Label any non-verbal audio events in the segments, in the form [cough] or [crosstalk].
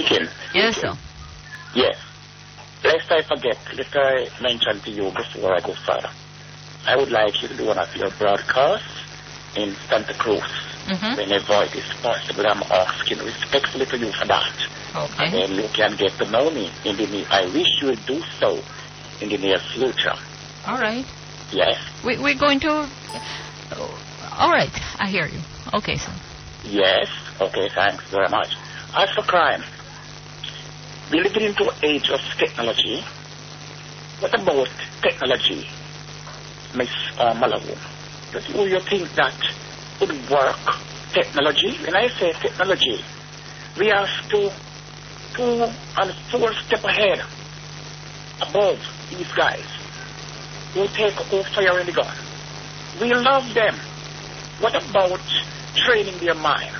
Speaking. Yes, sir. Yes. Lest I forget, lest I mention to you before I go further. I would like you to do one of your broadcasts in Santa Cruz. Mm-hmm. Whenever it is possible, I'm asking respectfully to you for that. Okay. And then you can get to know me in the near. I wish you would do so in the near future. All right. Yes. We, we're going to. all right. I hear you. Okay, sir. Yes. Okay, thanks very much. As for crime, living into an age of technology. What about technology, Miss uh, Malahoo? Do you think that would work? Technology? When I say technology, we have to two and four step ahead above these guys who take who fire in the gun. We love them. What about training their mind?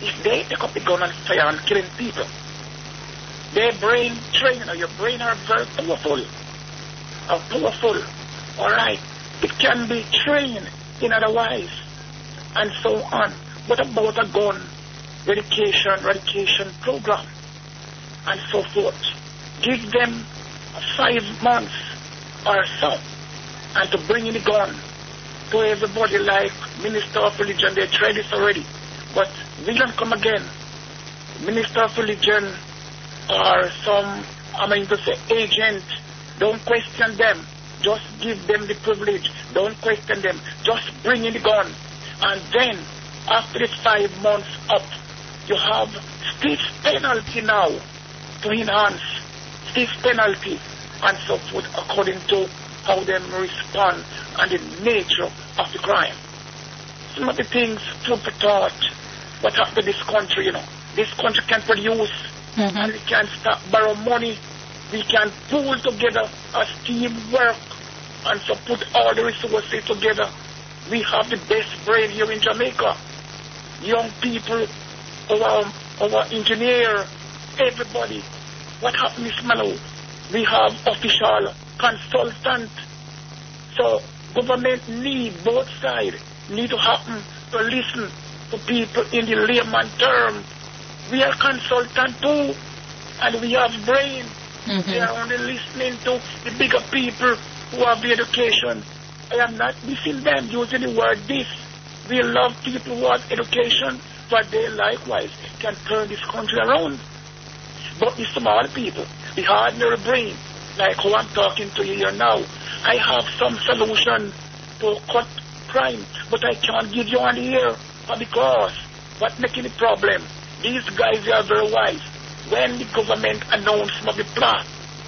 If they take up the gun and fire and killing people, their brain training or your brain are very powerful. Are powerful. All right. It can be trained in other ways and so on. What about a gun dedication, eradication program and so forth? Give them five months or so and to bring in the gun to everybody like Minister of Religion. They tried this already. But we don't come again. Minister of Religion or some, I mean to say, agent, don't question them. Just give them the privilege. Don't question them. Just bring in the gun. And then, after the five months up, you have stiff penalty now to enhance stiff penalty and so forth according to how them respond and the nature of the crime. Some of the things to for thought. What happened to this country, you know? This country can produce Mm-hmm. and we can start borrow money. We can pool together as teamwork and so put all the resources together. We have the best brain here in Jamaica. Young people, our, our engineer, everybody. What happened, Miss Mano? We have official consultant. So government need both sides need to happen to listen to people in the layman term. We are consultant too, and we have brain. Mm-hmm. We are only listening to the bigger people who have the education. I am not missing them using the word this. We love people who have education, but they likewise can turn this country around. But the small people, the ordinary brain, like who I'm talking to you here now, I have some solution to cut crime, but I can't give you on the air because what making the problem? These guys are very wise. When the government announce some of the plan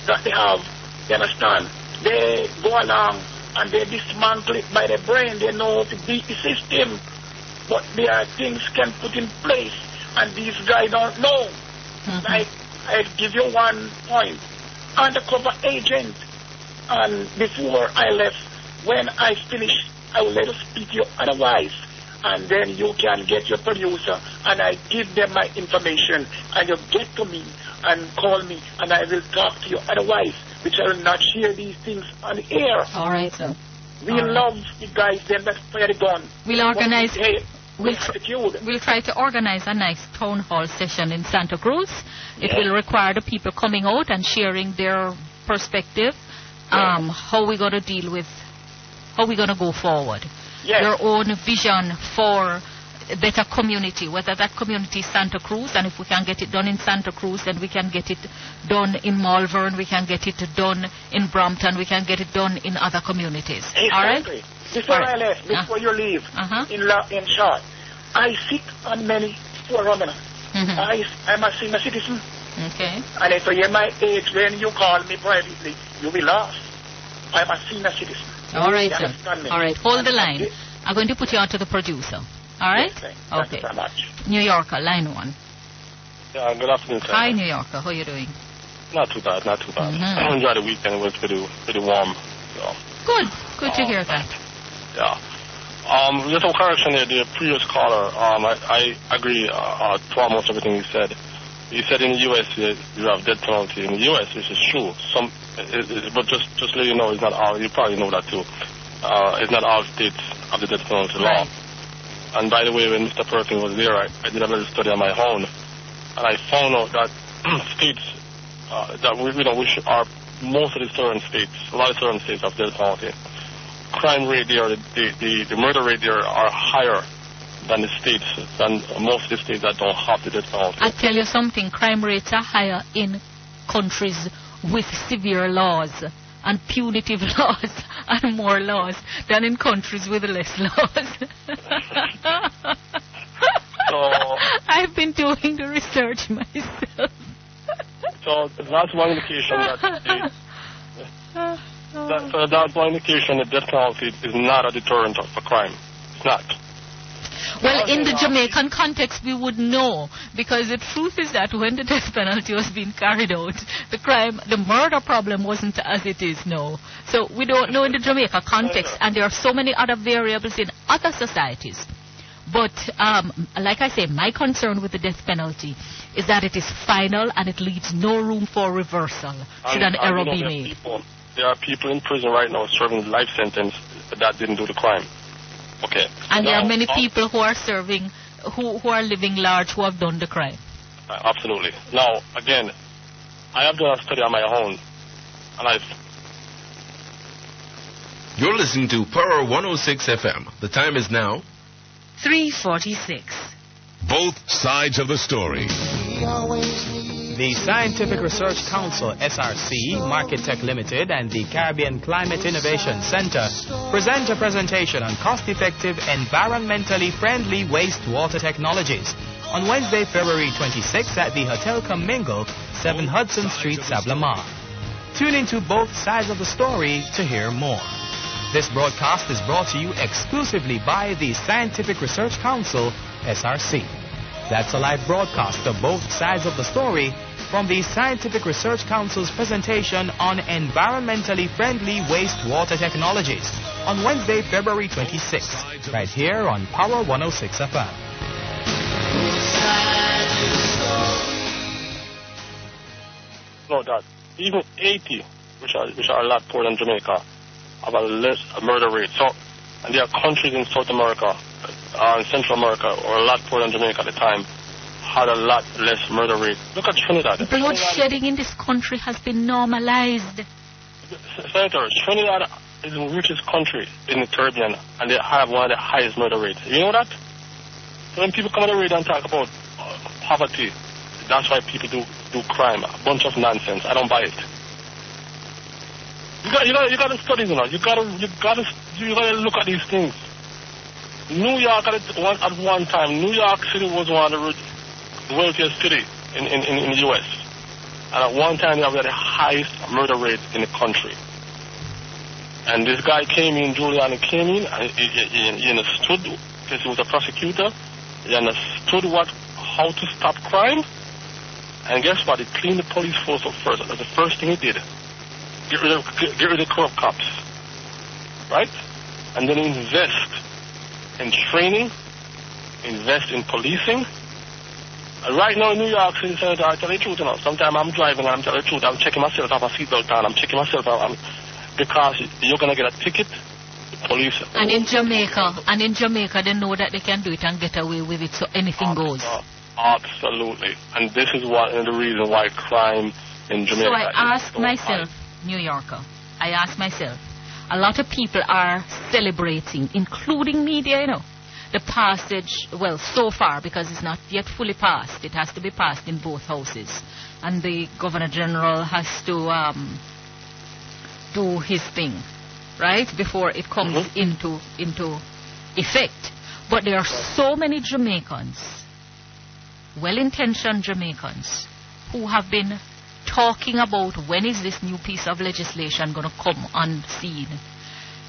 that they have, you understand, they go along and they dismantle it by their brain. They know to beat the system. But there are things can put in place and these guys don't know. Mm-hmm. Like I'll give you one point. Undercover agent and before I left, when I finish, I will let you speak to you otherwise. And then you can get your producer and I give them my information and you get to me and call me and I will talk to you otherwise, which I will not share these things on air. All right, sir. We All right. love the guys them that fire the gun. We'll organize. They- We'll, tr- we'll try to organize a nice town hall session in Santa Cruz. It Yes. will require the people coming out and sharing their perspective. Um, how we going to deal with, how we going to go forward. Yes. Your own vision for a better community, whether that community is Santa Cruz, and if we can get it done in Santa Cruz, then we can get it done in Malvern, we can get it done in Brampton, we can get it done in other communities. All right? Before All right. I left, before you leave, Uh-huh. in, la- in short, I sit on many forums. Mhm. I, I'm a senior citizen. Okay. And if you hear my age when you call me privately, you will laugh. I'm a senior citizen. All right, You sir. understand me? All right, hold the line. I'm going to put you on to the producer. All right? thank- thank Okay. you very much. New Yorker, line one. Yeah, good afternoon, sir. Hi, New Yorker. How are you doing? Not too bad, not too bad. Mhm. I enjoyed the weekend. It was pretty, pretty warm. So, Good. Good to hear that. yeah. Um, just a correction there. The previous caller, um, I, I agree uh, uh, to almost everything he said. He said in the U.S. you you have death penalty. In the U.S. this is true. Some, but just just let you know, it's not all. You probably know that too. Uh, it's not all states have the death penalty law. And by the way, when Mr. Perkins was there, I, I did a little study on my own, and I found out that [clears throat] states uh, that we, you know, should, are most of the southern states, a lot of southern states have death penalty. Crime rate there, the, the, the murder rate there are higher than the states, than most of the states that don't have the death penalty. I tell you something, crime rates are higher in countries with severe laws and punitive [laughs] laws and more laws than in countries with less laws. [laughs] So, I've been doing the research myself. so that's one indication that the, [laughs] that, so that's one indication that death penalty is not a deterrent of a crime. It's not. Well, in the Jamaican context, we would know because the truth is that when the death penalty was being carried out, the crime, the murder problem wasn't as it is now. So we don't know in the Jamaica context, and there are so many other variables in other societies. But um, like I say, my concern with the death penalty is that it is final and it leaves no room for reversal should an And- and, error be made. People, there are people in prison right now serving life sentence that didn't do the crime. Okay. And there are many uh, people who are serving, who, who are living large, who have done the crime. Uh, Absolutely. Now, again, I have done a study on my own, and I've You're listening to Power 106 FM. The time is now 346. Both sides of the story. The Scientific Research Council, SRC, Market Tech Limited, and the Caribbean Climate Innovation Center present a presentation on cost-effective, environmentally friendly wastewater technologies on Wednesday, February 26th at the Hotel Comingle, 7 Hudson Street, Sablamar. Tune into both sides of the story to hear more. This broadcast is brought to you exclusively by the Scientific Research Council, SRC. That's a live broadcast of both sides of the story from the Scientific Research Council's presentation on environmentally friendly wastewater technologies on Wednesday, February 26th, right here on Power 106 FM. know that even Haiti, which are which are a lot poorer than Jamaica, have a less murder rate. So, and there are countries in South America, uh, Central America, or a lot poorer than Jamaica at the time, had a lot less murder rate. Look at Trinidad. Bloodshedding in this country has been normalized. Senator, Trinidad is the richest country in the Caribbean, and they have one of the highest murder rates. You know that? When people come on the radio and talk about uh, poverty, that's why people do do crime. A bunch of nonsense. I don't buy it. You got you got you got to study, you know. You got to you got to you got to look at these things. New York at one at one time, New York City was one of the the wealthiest city in in, in, the U.S. And at one time, they had the highest murder rate in the country. And this guy came in, Giuliani came in, and he, he, he- understood, because he was a prosecutor, he understood what, how to stop crime. And guess what? He cleaned the police force up first. That's the first thing he did. Get rid of, get, get rid of corrupt cops. Right? And then invest in training, invest in policing, Right now in New York City, Senator, I tell you the truth, you know, sometimes I'm driving and I'm telling the truth, I'm checking myself, I have a seatbelt on, I'm checking myself out, I'm, because you're going to get a ticket, police. And in Jamaica, and in Jamaica, they know that they can do it and get away with it, so anything goes. Uh, absolutely. And this is one of the reason why crime in Jamaica So I ask so myself, New Yorker, I ask myself, a lot of people are celebrating, including media, you know, the passage, well, so far, because it's not yet fully passed. It has to be passed in both houses. And the Governor General has to um, do his thing, right, before it comes Mhm. into, into effect. But there are so many Jamaicans, well-intentioned Jamaicans, who have been talking about when is this new piece of legislation going to come on scene.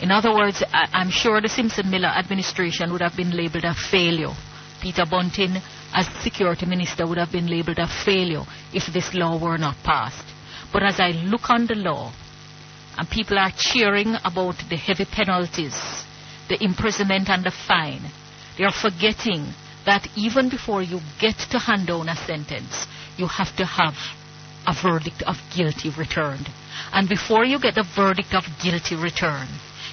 In other words, I, I'm sure the Simpson Miller administration would have been labeled a failure. Peter Bunting, as security minister, would have been labeled a failure if this law were not passed. But as I look on the law, and people are cheering about the heavy penalties, the imprisonment and the fine, they are forgetting that even before you get to hand down a sentence, you have to have a verdict of guilty returned. And before you get the verdict of guilty returned,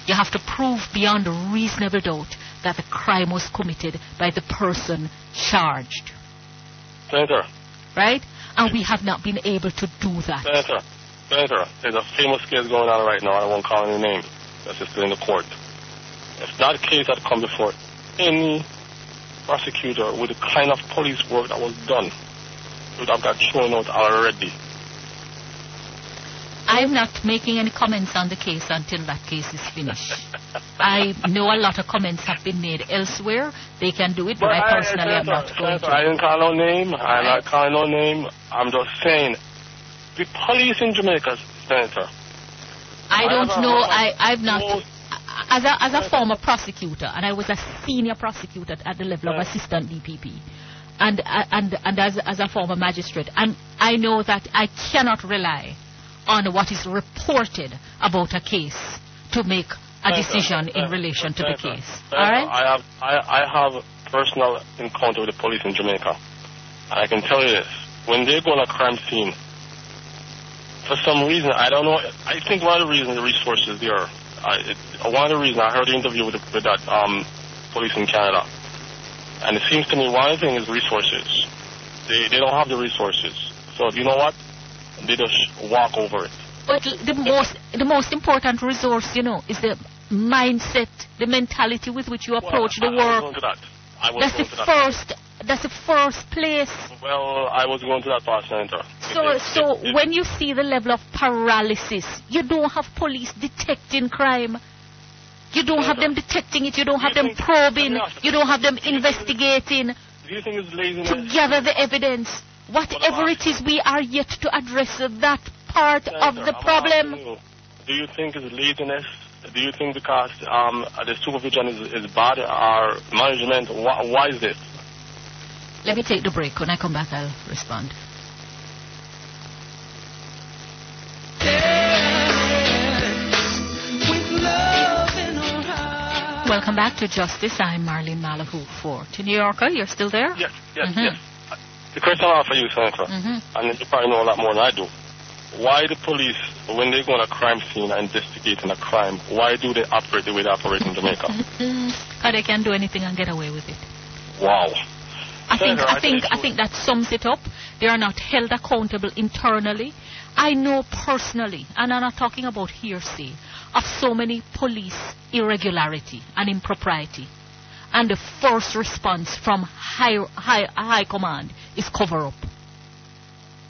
you have to prove beyond a reasonable doubt that the crime was committed by the person charged. Senator, Right? And we have not been able to do that. Senator, Senator, there's a famous case going on right now. I won't call any name. That's just in the court. If that case had come before any prosecutor with the kind of police work that was done, would have got thrown out already. I'm not making any comments on the case until that case is finished. [laughs] I know a lot of comments have been made elsewhere. They can do it, but, I personally am not going Senator, I to. didn't call no name. I'm not calling no name. I'm just saying, the police in Jamaica, Senator, I I don't a- know. I I, have not. As a, as a former prosecutor, and I was a senior prosecutor at the level of assistant DPP, and and and as as a former magistrate, and I know that I cannot rely on what is reported about a case to make a decision in relation to the case. All right? I have I, I have personal encounter with the police in Jamaica. I can tell you this. When they go on a crime scene, for some reason, I don't know, I think one of the reasons the resources there, I, it, one of the reasons I heard the interview with, with that um, police in Canada. And it seems to me one thing is resources. They, they don't have the resources. So you know what? They just walk over it. But the most the most important resource, you know, is the mindset, the mentality with which you approach well, the I, I was going to that. I was That's the going to that. first. That's the first place. Well, I was going to that part, Senator. So, It- so it- it- when you see the level of paralysis, you don't have police detecting crime. You don't have them detecting it. You don't have them think- probing. You don't have them do investigating Do you think it's laziness? to gather the evidence. Whatever it is, we are yet to address that part of the problem. you, Do you think it's laziness? Do you think because um, the supervision is, is bad or management? Why, why is this? Let me take the break. When I come back, I'll respond. Welcome back to Justice. I'm Marlene Malahoo for to New Yorker. You're still there? Yes, yes, Mhm. yes. The question I have for you, Senator, Mhm. and you probably know a lot more than I do. Why the police, when they go on a crime scene and investigating a crime, why do they operate the way they operate in Jamaica? How they can do anything and get away with it. wow. I think I I think I think that sums it up. They are not held accountable internally. I know personally, and I'm not talking about hearsay, of so many police irregularity and impropriety. And the first response from high high high command is cover up.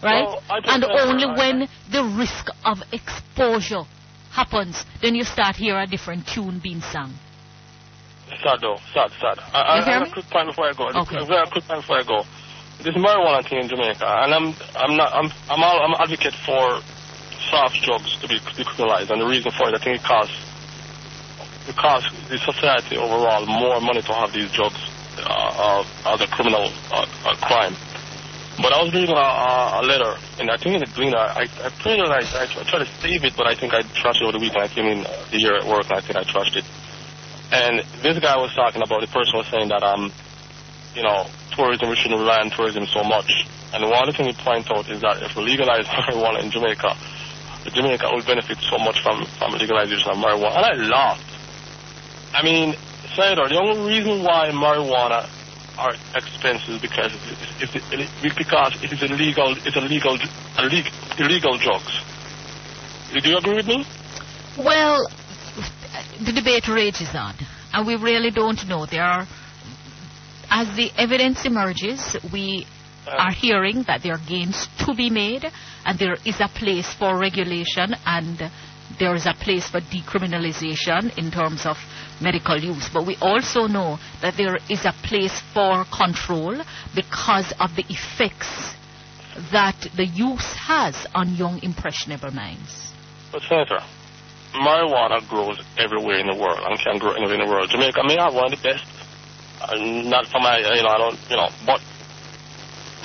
Right? Well, and only when the risk of exposure happens, then you start hear a different tune being sung. Sad though, sad, sad. I, I, I have a quick point before I go. Okay. A very quick point before I go. This marijuana thing in Jamaica, and I'm, I'm not, I'm, I'm, all, I'm an advocate for soft drugs to be decriminalized, and the reason for it, I think it costs, it costs the society overall more money to have these drugs uh, uh, as a criminal uh, crime. But I was reading a, a, letter, and I think in the Gleaner, I, I printed it, I, I, tried to save it, but I think I trashed it over the weekend. I came in uh, here at work, and I think I trashed it. And this guy was talking about, the person was saying that, um, you know, tourism, we shouldn't rely on tourism so much. And one things he points out is that if we legalize [laughs] marijuana in Jamaica, Jamaica will benefit so much from, from legalization of marijuana. And I laughed. I mean, Senator, the only reason why marijuana are expensive is because it's, it's, it's because it is illegal, it's illegal, illegal, illegal drugs. Do you agree with me? Well, the debate rages on, and we really don't know. There are, as the evidence emerges, we uh-huh. are hearing that there are gains to be made, and there is a place for regulation, and there is a place for decriminalization in terms of medical use. But we also know that there is a place for control because of the effects that the use has on young impressionable minds. But Senator, marijuana grows everywhere in the world and can grow anywhere in the world. Jamaica may have one of the best. Uh, not for my, uh, you know, I don't, you know, but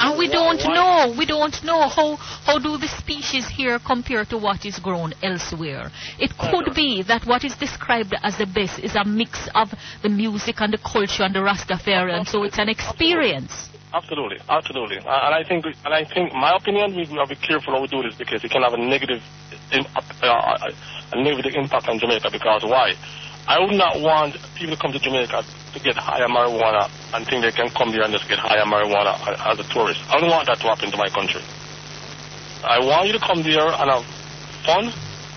And we don't know. We don't know how how do the species here compare to what is grown elsewhere. It could be that what is described as the best is a mix of the music and the culture and the Rastafarian. So it's an experience. Absolutely, absolutely, Uh, and I think, and I think, my opinion, we have to be careful how we do this because it can have a negative, im- uh, a negative impact on Jamaica. Because why? I would not want people to come to Jamaica to get higher marijuana and think they can come here and just get higher marijuana as a tourist. I don't want that to happen to my country. I want you to come there and have fun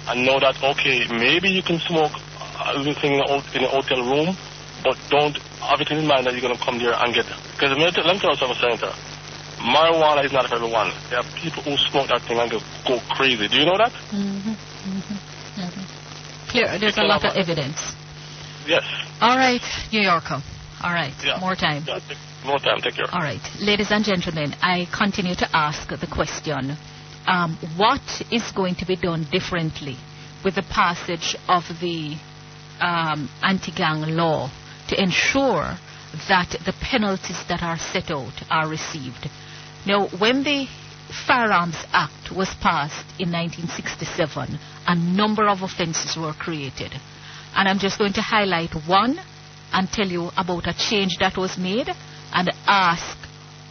and know that, okay, maybe you can smoke a little thing in a, hot- in a hotel room, but don't have it in mind that you're going to come there and get, because let me tell let me tell you something, Senator. Marijuana is not for everyone. There are people who smoke that thing and go, go crazy. Do you know that? Mm-hmm. Mm-hmm. Mm-hmm. Clear. There's a lot of evidence. Yes. All right, New Yorker. All right. Yeah. More time. Yeah, take, more time. Take care. All right, ladies and gentlemen, I continue to ask the question um, what is going to be done differently with the passage of the um, anti gang law to ensure that the penalties that are set out are received? Now, when the Firearms Act was passed in 1967, a number of offenses were created. And I'm just going to highlight one and tell you about a change that was made and ask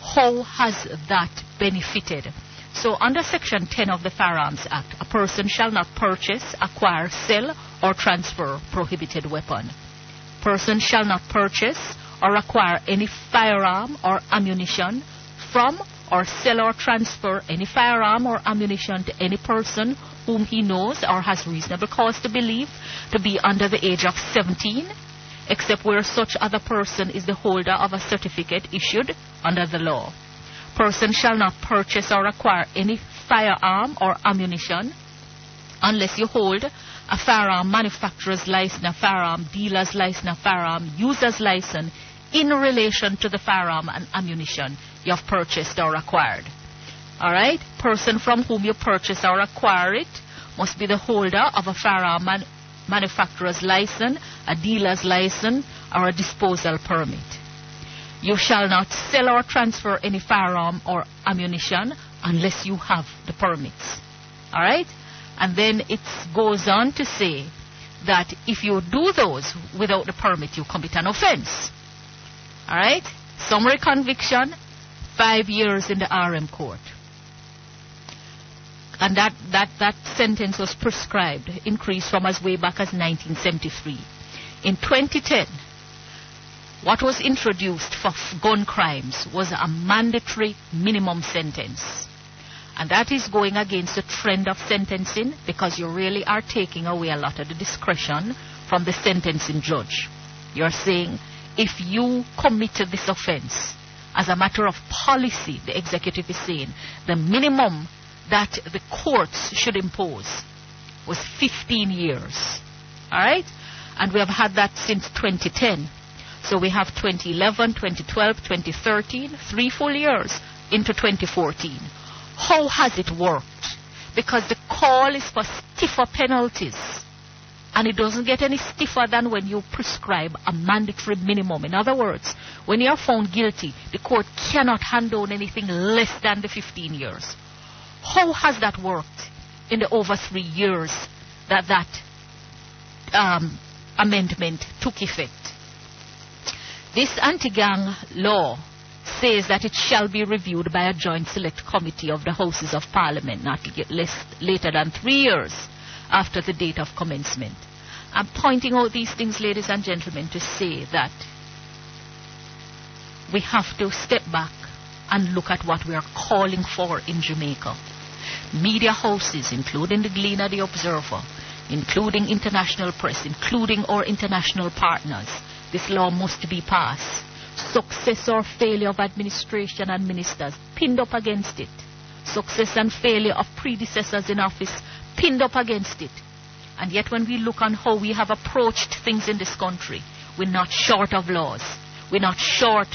how has that benefited. So under section 10 of the Firearms Act, a person shall not purchase, acquire, sell or transfer prohibited weapon. Person shall not purchase or acquire any firearm or ammunition from or sell or transfer any firearm or ammunition to any person whom he knows or has reasonable cause to believe to be under the age of 17 except where such other person is the holder of a certificate issued under the law. Person shall not purchase or acquire any firearm or ammunition unless you hold a firearm manufacturer's license, a firearm dealer's license, a firearm user's license in relation to the firearm and ammunition you have purchased or acquired. All right? Person from whom you purchase or acquire it must be the holder of a firearm man- manufacturer's license, a dealer's license, or a disposal permit. You shall not sell or transfer any firearm or ammunition unless you have the permits. All right? And then it goes on to say that if you do those without the permit, you commit an offense. All right? Summary conviction, five years in the RM court. And that, that, that sentence was prescribed, increased from as way back as 1973. In 2010, what was introduced for gun crimes was a mandatory minimum sentence. And that is going against the trend of sentencing because you really are taking away a lot of the discretion from the sentencing judge. You're saying if you committed this offense, as a matter of policy, the executive is saying the minimum that the courts should impose was 15 years. All right? And we have had that since 2010. So we have 2011, 2012, 2013, three full years into 2014. How has it worked? Because the call is for stiffer penalties. And it doesn't get any stiffer than when you prescribe a mandatory minimum. In other words, when you are found guilty, the court cannot hand down anything less than the 15 years. How has that worked in the over three years that that um, amendment took effect? This anti-gang law says that it shall be reviewed by a joint select committee of the Houses of Parliament not less, later than three years after the date of commencement. I'm pointing out these things, ladies and gentlemen, to say that we have to step back and look at what we are calling for in Jamaica. Media houses, including the Gleaner, the Observer, including international press, including our international partners, this law must be passed. Success or failure of administration and ministers pinned up against it. Success and failure of predecessors in office pinned up against it. And yet, when we look on how we have approached things in this country, we're not short of laws. We're not short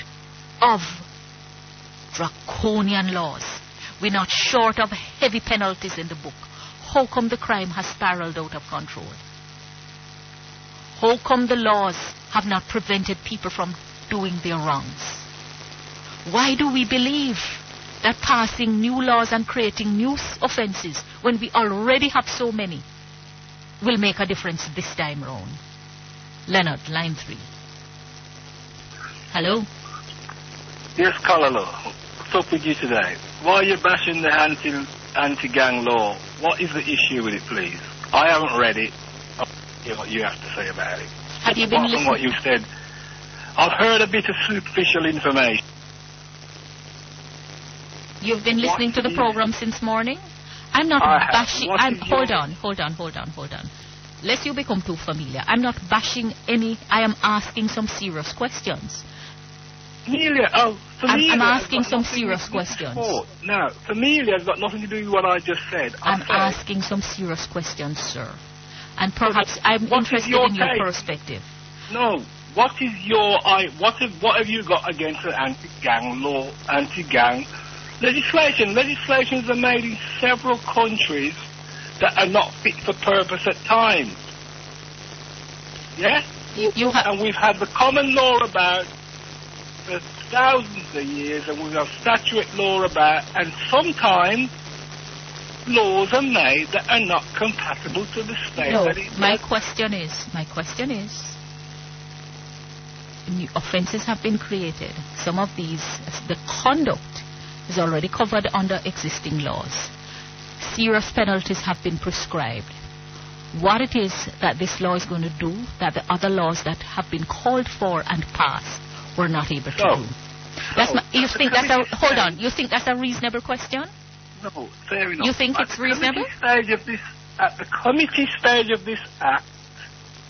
of draconian laws. We're not short of heavy penalties in the book. How come the crime has spiraled out of control? How come the laws have not prevented people from doing their wrongs? Why do we believe that passing new laws and creating new offenses when we already have so many will make a difference this time round? Leonard, line three. Hello? Yes, Colonel. What's up with you today? Why are you bashing the anti anti gang law? What is the issue with it, please? I haven't read it. I'll hear what you have to say about it. Have you been Apart from what listening? you said, I've heard a bit of superficial information. You've been listening to the What program since morning? I'm not I bashing. I'm is your- hold on, hold on, hold on, hold on. Lest you become too familiar, I'm not bashing any. I am asking some serious questions. Familia, oh, familia. I'm has asking some serious to do with questions. sport. No, familia has got nothing to do with what I just said. I I'm asking some serious questions, sir. And perhaps I'm interested your in your take? perspective. No, what is your I? What have what have you got against the anti-gang law, anti-gang legislation? Legislations are made in several countries that are not fit for purpose at times. Yeah, You, you and we've had the common law about thousands of years, and we have statute law about, and sometimes laws are made that are not compatible to the state. No, my question is, my question is, new offences have been created. Some of these, the conduct is already covered under existing laws. Serious penalties have been prescribed. What it is that this law is going to do that the other laws that have been called for and passed were not able to So- do. That's not, you think that's a hold on? You think that's a reasonable question? No, fair enough. You think At it's the reasonable? Stage of this, at the committee stage of this act,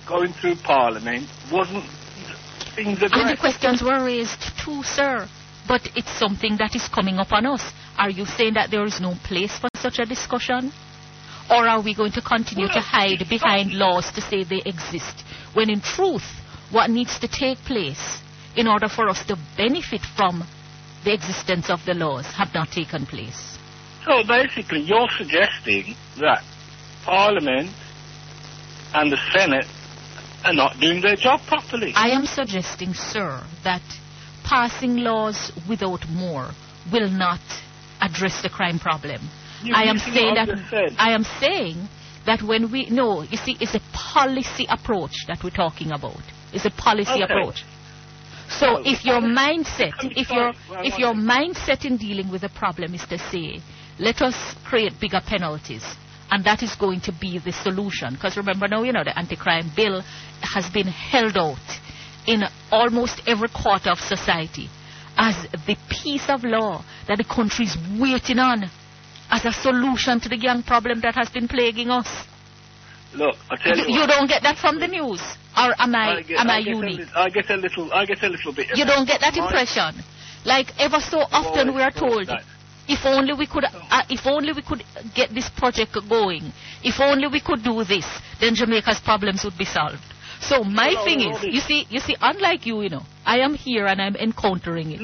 going through Parliament, wasn't things And the questions were raised too, sir. But it's something that is coming up on us. Are you saying that there is no place for such a discussion? Or are we going to continue to hide behind laws to say they exist? When in truth, what needs to take place in order for us to benefit from the existence of the laws have not taken place. So basically, you're suggesting that Parliament and the Senate are not doing their job properly. I am suggesting, sir, that passing laws without more will not address the crime problem. You're I am saying that I said. I am saying that when we no, you see, it's a policy approach that we're talking about. It's a policy Okay. approach. So Oh, if your mindset, if your if your mindset in dealing with the problem is to say, let us create bigger penalties, and that is going to be the solution. Because remember now, you know, the anti-crime bill has been held out in almost every quarter of society as the piece of law that the country is waiting on as a solution to the gang problem that has been plaguing us. Look, I tell you, You what, don't get that from the news, or am I, get, am I, a unique? I get a little. I get a little bit. You don't get that impression. Like ever so often we are told, if only we could, uh, if only we could get this project going, if only we could do this, then Jamaica's problems would be solved. So my No, thing is, you see, you see, unlike you, you know, I am here and I'm encountering it.